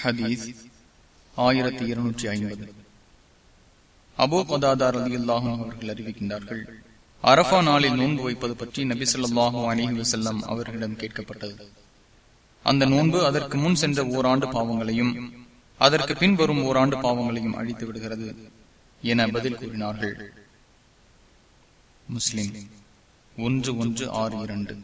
ஹதீஸ் ஆயிரத்தி இருநூற்றி ஐம்பது. அபோ கதாதார் அலி அல்லாஹும் அவர்கள் அறிவிக்கின்றார்கள் அரபா நாளில் நோன்பு வைப்பது பற்றி நபி சொல்லாஹு அலிஹி வசல்லம் அவர்களிடம் கேட்கப்பட்டது. அந்த நோன்பு அதற்கு முன் சென்ற ஓராண்டு பாவங்களையும் அதற்கு பின் வரும் ஓராண்டு பாவங்களையும் அழித்து விடுகிறது என பதில் கூறினார்கள். முஸ்லிம் ஒன்று ஒன்று ஆறு இரண்டு.